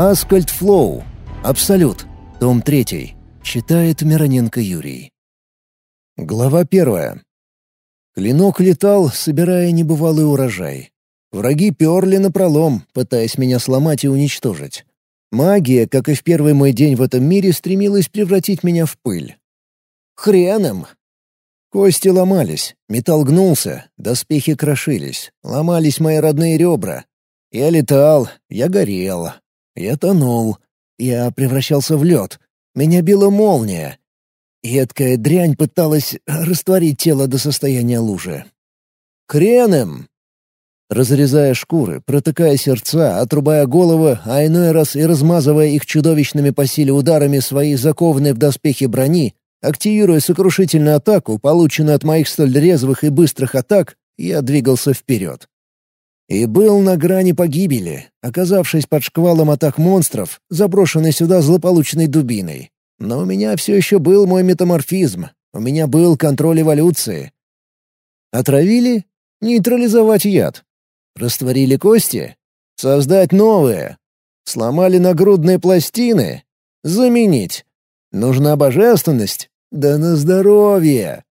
Аскальд Флоу. Абсолют. Том 3. Читает Мироненко Юрий. Глава первая. Клинок летал, собирая небывалый урожай. Враги перли напролом, пытаясь меня сломать и уничтожить. Магия, как и в первый мой день в этом мире, стремилась превратить меня в пыль. Хрен им! Кости ломались, металл гнулся, доспехи крошились, ломались мои родные ребра. Я летал, я горел, я тонул, я превращался в лед. Меня била молния. Едкая дрянь пыталась растворить тело до состояния лужи. Креном! Разрезая шкуры, протыкая сердца, отрубая головы, а иной раз и размазывая их чудовищными по силе ударами своей закованной в доспехи брони, активируя сокрушительную атаку, полученную от моих столь резвых и быстрых атак, я двигался вперед. И был на грани погибели, оказавшись под шквалом атак монстров, заброшенный сюда злополучной дубиной. Но у меня все еще был мой метаморфизм, у меня был контроль эволюции. Отравили? Нейтрализовать яд. Растворили кости? Создать новые. Сломали нагрудные пластины? Заменить. Нужна божественность? Да на здоровье!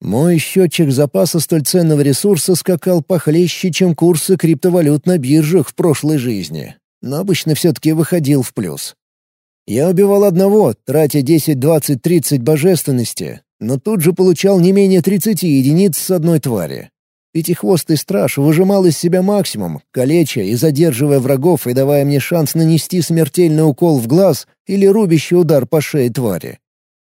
Мой счетчик запаса столь ценного ресурса скакал похлеще, чем курсы криптовалют на биржах в прошлой жизни, но обычно все-таки выходил в плюс. Я убивал одного, тратя 10, 20, 30 божественности, но тут же получал не менее 30 единиц с одной твари. Пятихвостый страж выжимал из себя максимум, калеча и задерживая врагов и давая мне шанс нанести смертельный укол в глаз или рубящий удар по шее твари.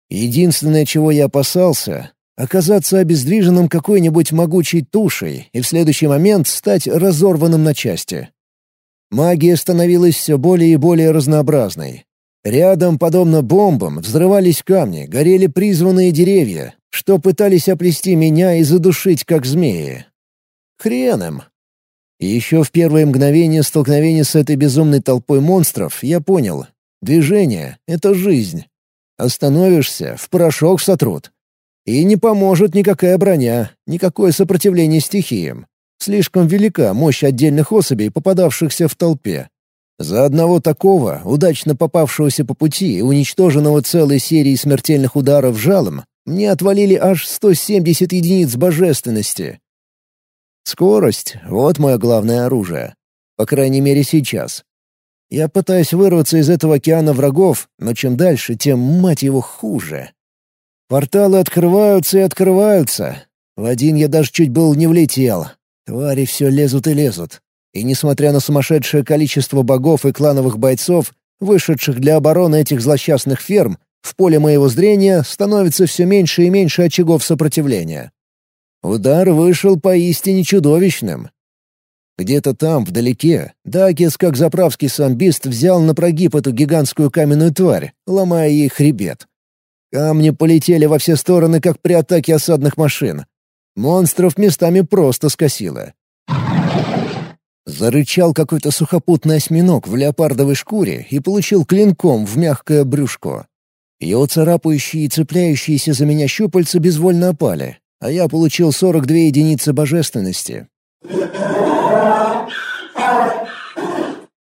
Единственное, чего я опасался, оказаться обездвиженным какой-нибудь могучей тушей и в следующий момент стать разорванным на части. Магия становилась все более и более разнообразной. Рядом, подобно бомбам, взрывались камни, горели призванные деревья, что пытались оплести меня и задушить, как змеи. Хрен еще в первое мгновение столкновения с этой безумной толпой монстров я понял — движение — это жизнь. Остановишься — в порошок сотрут. И не поможет никакая броня, никакое сопротивление стихиям. Слишком велика мощь отдельных особей, попадавшихся в толпе. За одного такого, удачно попавшегося по пути и уничтоженного целой серией смертельных ударов жалом, мне отвалили аж 170 единиц божественности. Скорость — вот мое главное оружие. По крайней мере, сейчас. Я пытаюсь вырваться из этого океана врагов, но чем дальше, тем, мать его, хуже. Порталы открываются и открываются. В один я даже чуть был не влетел. Твари все лезут и лезут. И несмотря на сумасшедшее количество богов и клановых бойцов, вышедших для обороны этих злосчастных ферм, в поле моего зрения становится все меньше и меньше очагов сопротивления. Удар вышел поистине чудовищным. Где-то там, вдалеке, Дакис, как заправский самбист, взял на прогиб эту гигантскую каменную тварь, ломая ей хребет. Камни полетели во все стороны, как при атаке осадных машин. Монстров местами просто скосило. Зарычал какой-то сухопутный осьминог в леопардовой шкуре и получил клинком в мягкое брюшко. Его царапающие и цепляющиеся за меня щупальца безвольно опали, а я получил 42 единицы божественности.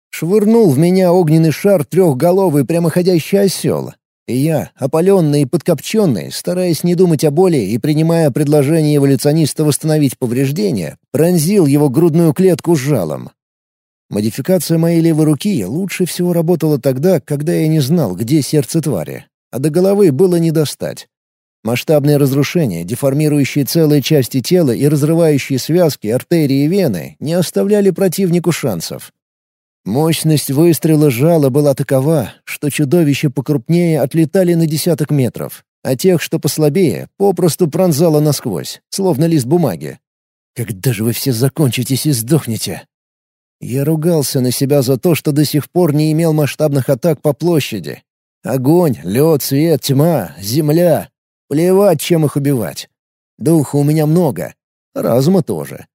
Швырнул в меня огненный шар трехголовый прямоходящий осел, и я, опаленный и подкопченный, стараясь не думать о боли и принимая предложение эволюциониста восстановить повреждения, пронзил его грудную клетку жалом. Модификация моей левой руки лучше всего работала тогда, когда я не знал, где сердце твари, а до головы было не достать. Масштабные разрушения, деформирующие целые части тела и разрывающие связки, артерии и вены, не оставляли противнику шансов. Мощность выстрела жала была такова, что чудовища покрупнее отлетали на десяток метров, а тех, что послабее, попросту пронзало насквозь, словно лист бумаги. «Когда же вы все закончитесь и сдохнете?» Я ругался на себя за то, что до сих пор не имел масштабных атак по площади. Огонь, лед, свет, тьма, земля. Плевать, чем их убивать. Духа у меня много, разума тоже.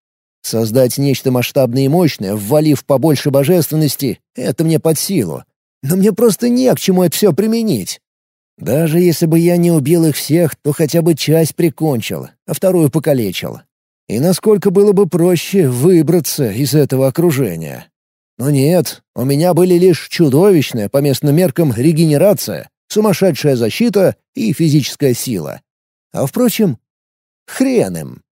Создать нечто масштабное и мощное, ввалив побольше божественности — это мне под силу. Но мне просто не к чему это все применить. Даже если бы я не убил их всех, то хотя бы часть прикончил, а вторую покалечил. И насколько было бы проще выбраться из этого окружения. Но нет, у меня были лишь чудовищная по местным меркам регенерация, сумасшедшая защита и физическая сила. А впрочем, хрен им.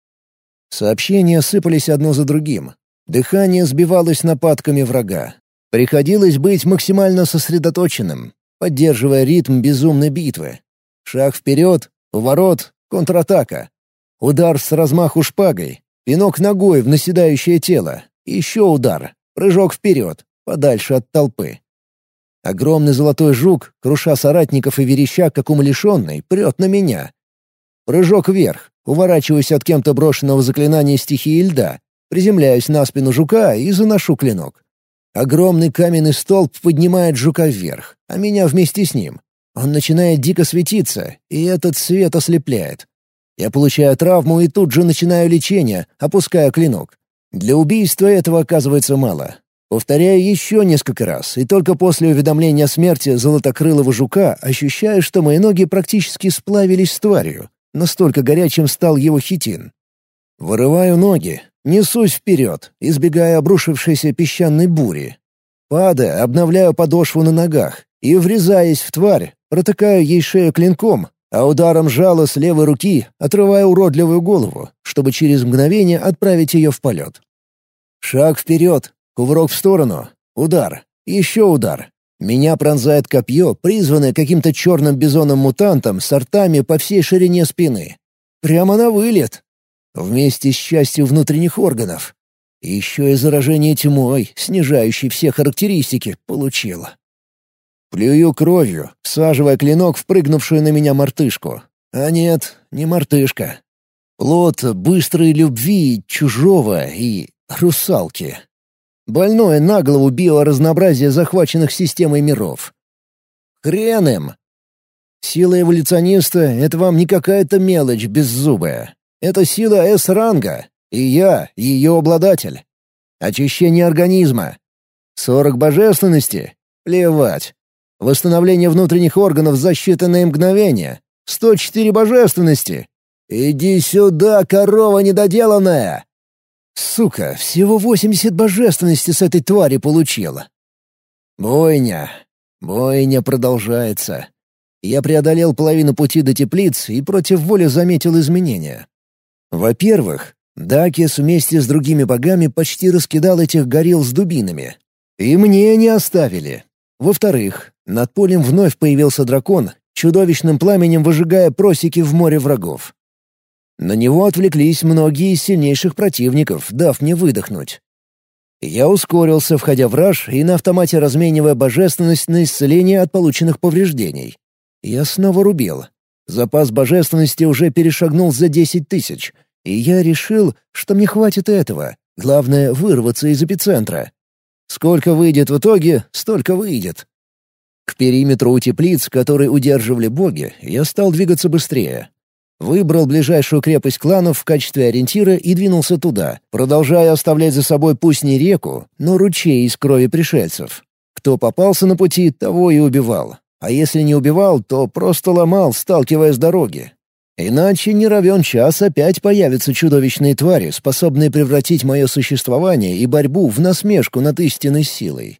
Сообщения сыпались одно за другим. Дыхание сбивалось нападками врага. Приходилось быть максимально сосредоточенным, поддерживая ритм безумной битвы. Шаг вперед, поворот, контратака. Удар с размаху шпагой, пинок ногой в наседающее тело, еще удар, прыжок вперед, подальше от толпы. Огромный золотой жук, круша соратников и вереща, как умалишенный, прет на меня. Прыжок вверх, уворачиваюсь от кем-то брошенного заклинания стихии льда, приземляюсь на спину жука и заношу клинок. Огромный каменный столб поднимает жука вверх, а меня вместе с ним. Он начинает дико светиться, и этот свет ослепляет. Я получаю травму и тут же начинаю лечение, опуская клинок. Для убийства этого оказывается мало. Повторяю еще несколько раз, и только после уведомления о смерти золотокрылого жука ощущаю, что мои ноги практически сплавились с тварью. Настолько горячим стал его хитин. Вырываю ноги, Несусь вперед, избегая обрушившейся песчаной бури. Падая, обновляю подошву на ногах и, врезаясь в тварь, протыкаю ей шею клинком, а ударом жала с левой руки отрываю уродливую голову, чтобы через мгновение отправить ее в полет. Шаг вперед, кувырок в сторону, удар, еще удар. Меня пронзает копье, призванное каким-то черным бизоном-мутантом с артами по всей ширине спины. Прямо на вылет. Вместе с частью внутренних органов. Еще и заражение тьмой, снижающей все характеристики, получила. Плюю кровью, всаживая клинок в прыгнувшую на меня мартышку. А нет, не мартышка. Плод быстрой любви чужого и русалки. Больное на голову биоразнообразие захваченных системой миров. Хрен им! Сила эволюциониста — это вам не какая-то мелочь беззубая. Это сила С-ранга, и я — ее обладатель. Очищение организма. Сорок божественности? Плевать. Восстановление внутренних органов за считанные мгновения. Сто четыре божественности. Иди сюда, корова недоделанная! Сука, всего восемьдесят божественности с этой твари получила. Бойня. Бойня продолжается. Я преодолел половину пути до теплиц и против воли заметил изменения. Во-первых, Дакис вместе с другими богами почти раскидал этих горил с дубинами. И мне не оставили. Во-вторых, над полем вновь появился дракон, чудовищным пламенем выжигая просеки в море врагов. На него отвлеклись многие из сильнейших противников, дав мне выдохнуть. Я ускорился, входя в раж и на автомате разменивая божественность на исцеление от полученных повреждений. Я снова рубил. Запас божественности уже перешагнул за десять тысяч, и я решил, что мне хватит этого. Главное — вырваться из эпицентра. Сколько выйдет в итоге, столько выйдет. К периметру у теплиц, которые удерживали боги, я стал двигаться быстрее. Выбрал ближайшую крепость кланов в качестве ориентира и двинулся туда, продолжая оставлять за собой пусть не реку, но ручей из крови пришельцев. Кто попался на пути, того и убивал. А если не убивал, то просто ломал, сталкивая с дороги. Иначе не равен час опять появятся чудовищные твари, способные превратить мое существование и борьбу в насмешку над истинной силой.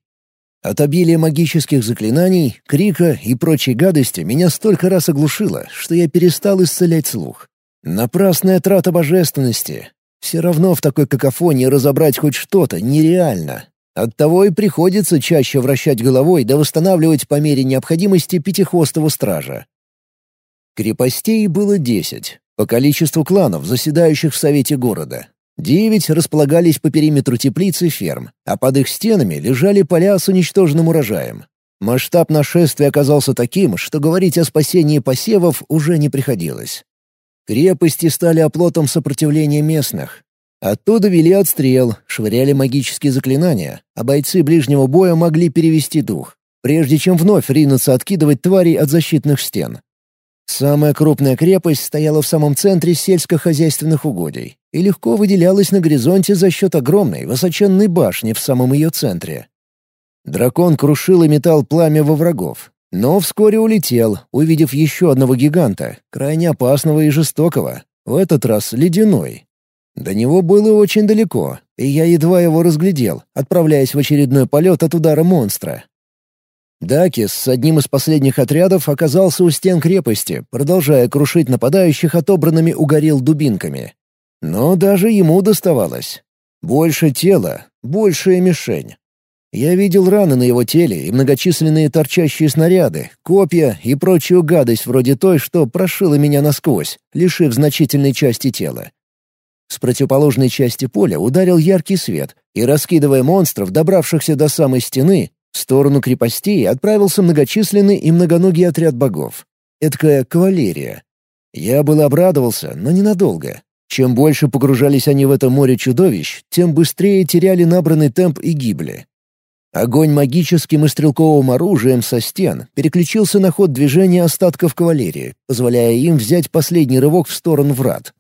От обилия магических заклинаний, крика и прочей гадости меня столько раз оглушило, что я перестал исцелять слух. Напрасная трата божественности. Все равно в такой какофонии разобрать хоть что-то нереально. Оттого и приходится чаще вращать головой да восстанавливать по мере необходимости пятихвостого стража. Крепостей было десять, по количеству кланов, заседающих в совете города. Девять располагались по периметру теплиц и ферм, а под их стенами лежали поля с уничтоженным урожаем. Масштаб нашествия оказался таким, что говорить о спасении посевов уже не приходилось. Крепости стали оплотом сопротивления местных. Оттуда вели отстрел, швыряли магические заклинания, а бойцы ближнего боя могли перевести дух, прежде чем вновь ринуться откидывать тварей от защитных стен. Самая крупная крепость стояла в самом центре сельскохозяйственных угодий и легко выделялась на горизонте за счет огромной высоченной башни в самом ее центре. Дракон крушил и метал пламя во врагов, но вскоре улетел, увидев еще одного гиганта, крайне опасного и жестокого, в этот раз ледяной. До него было очень далеко, и я едва его разглядел, отправляясь в очередной полет от удара монстра. Дакис с одним из последних отрядов оказался у стен крепости, продолжая крушить нападающих отобранными угорел дубинками. Но даже ему доставалось. Больше тела, большая мишень. Я видел раны на его теле и многочисленные торчащие снаряды, копья и прочую гадость вроде той, что прошила меня насквозь, лишив значительной части тела. С противоположной части поля ударил яркий свет, и, раскидывая монстров, добравшихся до самой стены, в сторону крепостей отправился многочисленный и многоногий отряд богов. Эдакая кавалерия. Я был обрадовался, но ненадолго. Чем больше погружались они в это море чудовищ, тем быстрее теряли набранный темп и гибли. Огонь магическим и стрелковым оружием со стен переключился на ход движения остатков кавалерии, позволяя им взять последний рывок в сторону врат.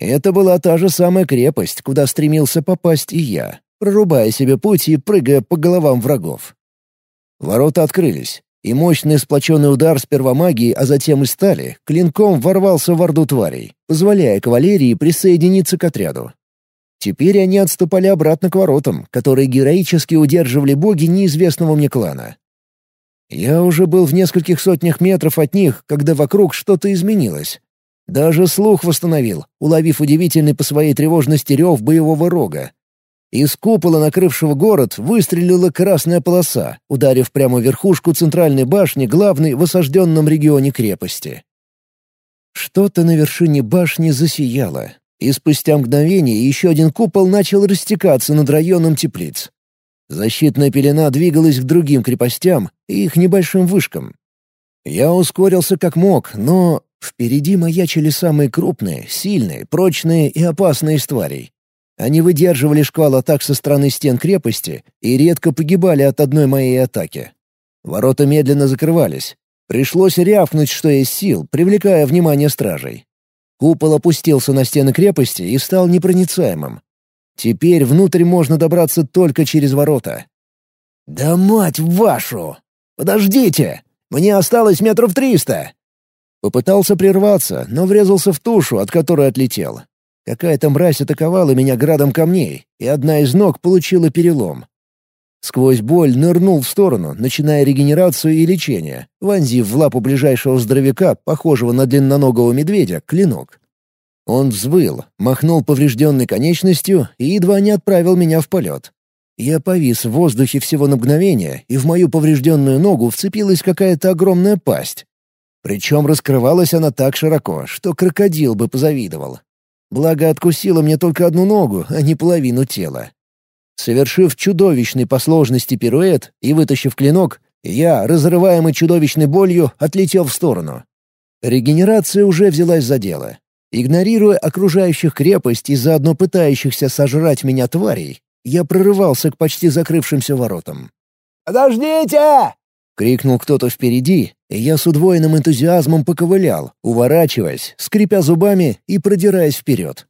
Это была та же самая крепость, куда стремился попасть и я, прорубая себе путь и прыгая по головам врагов. Ворота открылись, и мощный сплоченный удар сперва магии, а затем и стали, клинком ворвался в орду тварей, позволяя кавалерии присоединиться к отряду. Теперь они отступали обратно к воротам, которые героически удерживали боги неизвестного мне клана. Я уже был в нескольких сотнях метров от них, когда вокруг что-то изменилось. Даже слух восстановил, уловив удивительный по своей тревожности рев боевого рога. Из купола, накрывшего город, выстрелила красная полоса, ударив прямо в верхушку центральной башни главной в осажденном регионе крепости. Что-то на вершине башни засияло, и спустя мгновение еще один купол начал растекаться над районом теплиц. Защитная пелена двигалась к другим крепостям и их небольшим вышкам. Я ускорился как мог, но впереди маячили самые крупные, сильные, прочные и опасные из тварей. Они выдерживали шквал атак со стороны стен крепости и редко погибали от одной моей атаки. Ворота медленно закрывались. Пришлось рявкнуть, что есть сил, привлекая внимание стражей. Купол опустился на стены крепости и стал непроницаемым. Теперь внутрь можно добраться только через ворота. «Да мать вашу! Подождите! Мне осталось метров триста!» Попытался прерваться, но врезался в тушу, от которой отлетел. Какая-то мразь атаковала меня градом камней, и одна из ног получила перелом. Сквозь боль нырнул в сторону, начиная регенерацию и лечение, вонзив в лапу ближайшего здоровяка, похожего на длинноногого медведя, клинок. Он взвыл, махнул поврежденной конечностью и едва не отправил меня в полет. Я повис в воздухе всего на мгновение, и в мою поврежденную ногу вцепилась какая-то огромная пасть. Причем раскрывалась она так широко, что крокодил бы позавидовал. Благо откусила мне только одну ногу, а не половину тела. Совершив чудовищный по сложности пируэт и вытащив клинок, я, разрываемый чудовищной болью, отлетел в сторону. Регенерация уже взялась за дело. Игнорируя окружающих крепость и заодно пытающихся сожрать меня тварей, я прорывался к почти закрывшимся воротам. «Подождите!» — крикнул кто-то впереди, и я с удвоенным энтузиазмом поковылял, уворачиваясь, скрипя зубами и продираясь вперед.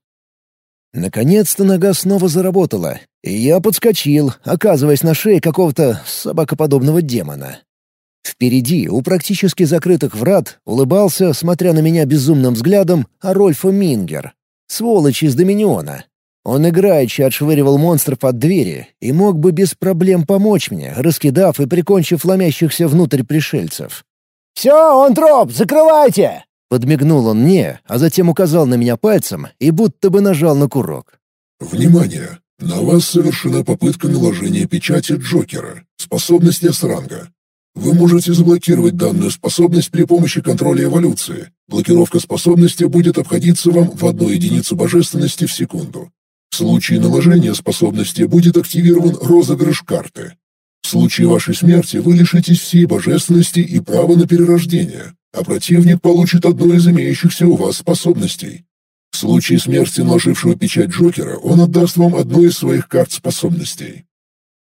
Наконец-то нога снова заработала, и я подскочил, оказываясь на шее какого-то собакоподобного демона. Впереди, у практически закрытых врат, улыбался, смотря на меня безумным взглядом, Арольфа Мингер. Сволочь из Доминиона. Он играючи отшвыривал монстров от двери и мог бы без проблем помочь мне, раскидав и прикончив ломящихся внутрь пришельцев. «Все, он троп, закрывайте!» Подмигнул он мне, а затем указал на меня пальцем и будто бы нажал на курок. «Внимание! На вас совершена попытка наложения печати Джокера, способности S-ранга. Вы можете заблокировать данную способность при помощи контроля эволюции. Блокировка способности будет обходиться вам в одну единицу божественности в секунду. В случае наложения способности будет активирован розыгрыш карты. В случае вашей смерти вы лишитесь всей божественности и права на перерождение, а противник получит одну из имеющихся у вас способностей. В случае смерти наложившего печать Джокера он отдаст вам одну из своих карт способностей.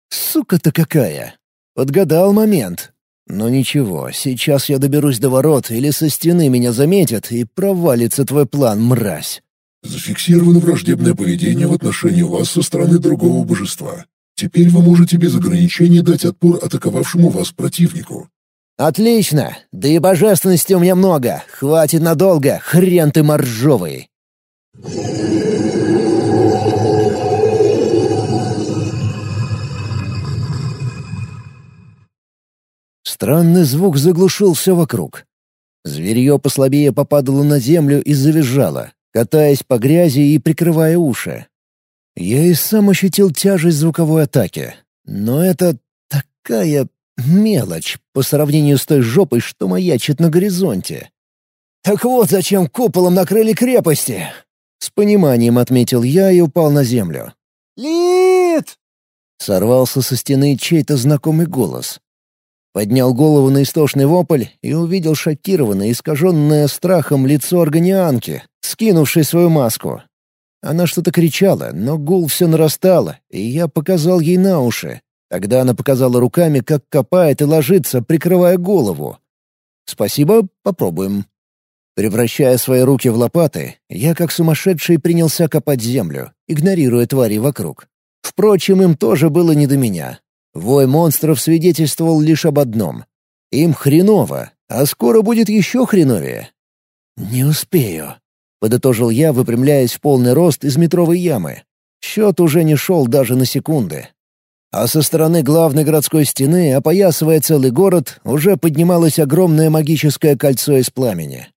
Сука-то какая! Подгадал момент. Но ничего, сейчас я доберусь до ворот, или со стены меня заметят, и провалится твой план, мразь. Зафиксировано враждебное поведение в отношении вас со стороны другого божества. Теперь вы можете без ограничений дать отпор атаковавшему вас противнику. «Отлично! Да и божественности у меня много! Хватит надолго! Хрен ты моржовый!» Странный звук заглушил все вокруг. Зверье послабее попадало на землю и завизжало катаясь по грязи и прикрывая уши. Я и сам ощутил тяжесть звуковой атаки. Но это такая мелочь по сравнению с той жопой, что маячит на горизонте. «Так вот зачем куполом накрыли крепости!» С пониманием отметил я и упал на землю. «Лид!» Сорвался со стены чей-то знакомый голос. Поднял голову на истошный вопль и увидел шокированное, искаженное страхом лицо органианки, скинувшей свою маску. Она что-то кричала, но гул все нарастало, и я показал ей на уши. Тогда она показала руками, как копает и ложится, прикрывая голову. «Спасибо, попробуем». Превращая свои руки в лопаты, я как сумасшедший принялся копать землю, игнорируя твари вокруг. Впрочем, им тоже было не до меня. Вой монстров свидетельствовал лишь об одном. Им хреново, а скоро будет еще хреновее. «Не успею», — подытожил я, выпрямляясь в полный рост из метровой ямы. Счет уже не шел даже на секунды. А со стороны главной городской стены, опоясывая целый город, уже поднималось огромное магическое кольцо из пламени.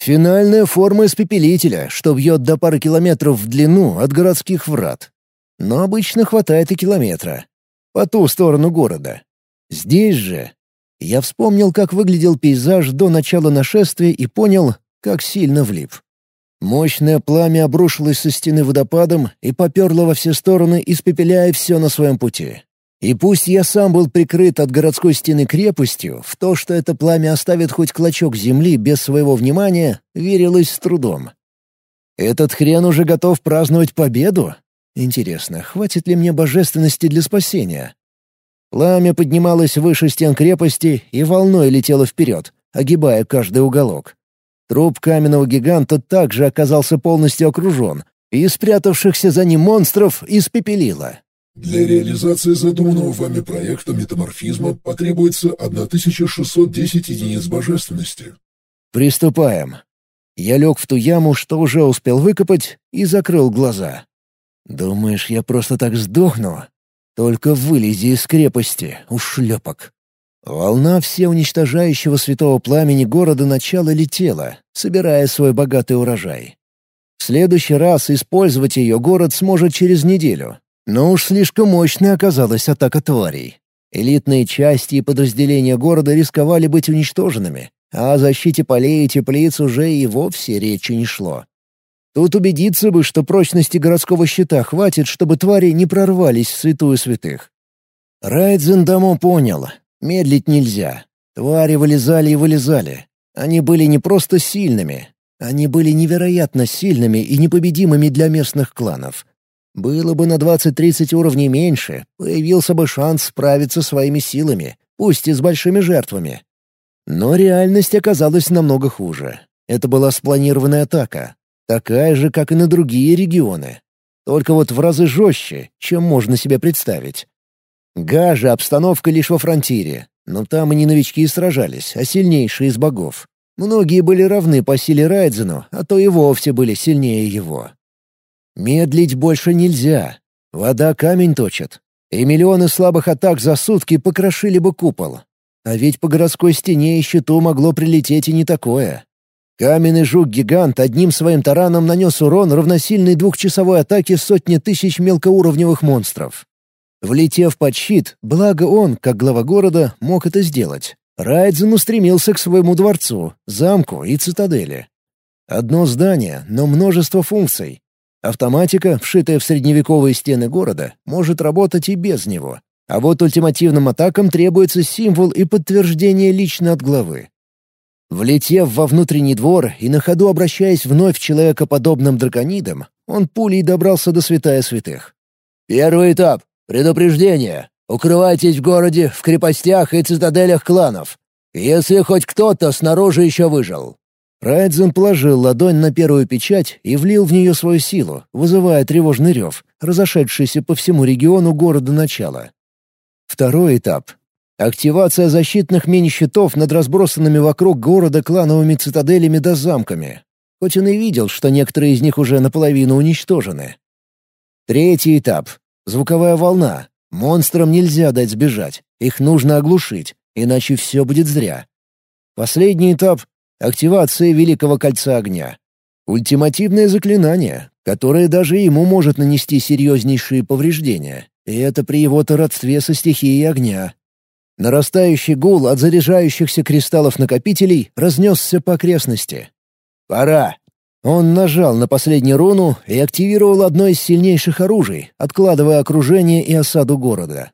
Финальная форма испепелителя, что бьет до пары километров в длину от городских врат. Но обычно хватает и километра. По ту сторону города. Здесь же... Я вспомнил, как выглядел пейзаж до начала нашествия и понял, как сильно влип. Мощное пламя обрушилось со стены водопадом и поперло во все стороны, испепеляя все на своем пути. И пусть я сам был прикрыт от городской стены крепостью, в то, что это пламя оставит хоть клочок земли без своего внимания, верилось с трудом. Этот хрен уже готов праздновать победу? Интересно, хватит ли мне божественности для спасения? Пламя поднималось выше стен крепости и волной летело вперед, огибая каждый уголок. Труп каменного гиганта также оказался полностью окружен, и спрятавшихся за ним монстров испепелило. Для реализации задуманного вами проекта метаморфизма потребуется 1610 единиц божественности. Приступаем. Я лег в ту яму, что уже успел выкопать, и закрыл глаза. Думаешь, я просто так сдохну? Только вылези из крепости, ушлепок. Волна всеуничтожающего святого пламени города начала летела, собирая свой богатый урожай. В следующий раз использовать ее город сможет через неделю, но уж слишком мощной оказалась атака тварей. Элитные части и подразделения города рисковали быть уничтоженными, а о защите полей и теплиц уже и вовсе речи не шло. Тут убедиться бы, что прочности городского щита хватит, чтобы твари не прорвались в святую святых. Райдзен давно понял. Медлить нельзя. Твари вылезали и вылезали. Они были не просто сильными. Они были невероятно сильными и непобедимыми для местных кланов. Было бы на 20-30 уровней меньше, появился бы шанс справиться своими силами, пусть и с большими жертвами. Но реальность оказалась намного хуже. Это была спланированная атака, такая же, как и на другие регионы. Только вот в разы жестче, чем можно себе представить. Гажа обстановка лишь во фронтире, но там и не новички сражались, а сильнейшие из богов. Многие были равны по силе Райдзену, а то и вовсе были сильнее его. Медлить больше нельзя. Вода камень точит. И миллионы слабых атак за сутки покрошили бы купол. А ведь по городской стене и щиту могло прилететь и не такое. Каменный жук-гигант одним своим тараном нанес урон, равносильный двухчасовой атаке сотни тысяч мелкоуровневых монстров. Влетев под щит, благо он, как глава города, мог это сделать. Райдзен устремился к своему дворцу, замку и цитадели. Одно здание, но множество функций. Автоматика, вшитая в средневековые стены города, может работать и без него. А вот ультимативным атакам требуется символ и подтверждение лично от главы. Влетев во внутренний двор и на ходу обращаясь вновь к человекоподобным драконидам, он пулей добрался до святая святых. «Первый этап. Предупреждение. Укрывайтесь в городе, в крепостях и цитаделях кланов. Если хоть кто-то снаружи еще выжил. Райдзен положил ладонь на первую печать и влил в нее свою силу, вызывая тревожный рев, разошедшийся по всему региону города начала. Второй этап. Активация защитных мини-щитов над разбросанными вокруг города клановыми цитаделями да замками. Хоть он и видел, что некоторые из них уже наполовину уничтожены. Третий этап. Звуковая волна. Монстрам нельзя дать сбежать. Их нужно оглушить, иначе все будет зря. Последний этап — активация Великого Кольца Огня. Ультимативное заклинание, которое даже ему может нанести серьезнейшие повреждения, и это при его-то родстве со стихией огня. Нарастающий гул от заряжающихся кристаллов-накопителей разнесся по окрестности. «Пора!» Он нажал на последнюю руну и активировал одно из сильнейших оружий, откладывая окружение и осаду города.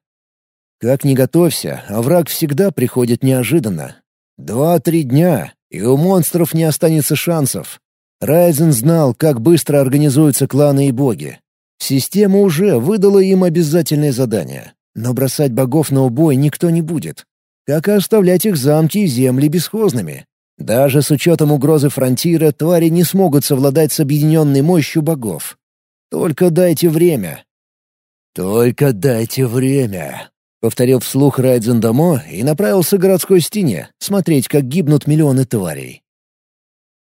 Как ни готовься, а враг всегда приходит неожиданно. Два-три дня, и у монстров не останется шансов. Райзен знал, как быстро организуются кланы и боги. Система уже выдала им обязательное задание. Но бросать богов на убой никто не будет. Как и оставлять их замки и земли бесхозными. Даже с учетом угрозы фронтира твари не смогут совладать с объединенной мощью богов. Только дайте время. «Только дайте время», — повторил вслух Райдзен Дамо и направился к городской стене, смотреть, как гибнут миллионы тварей.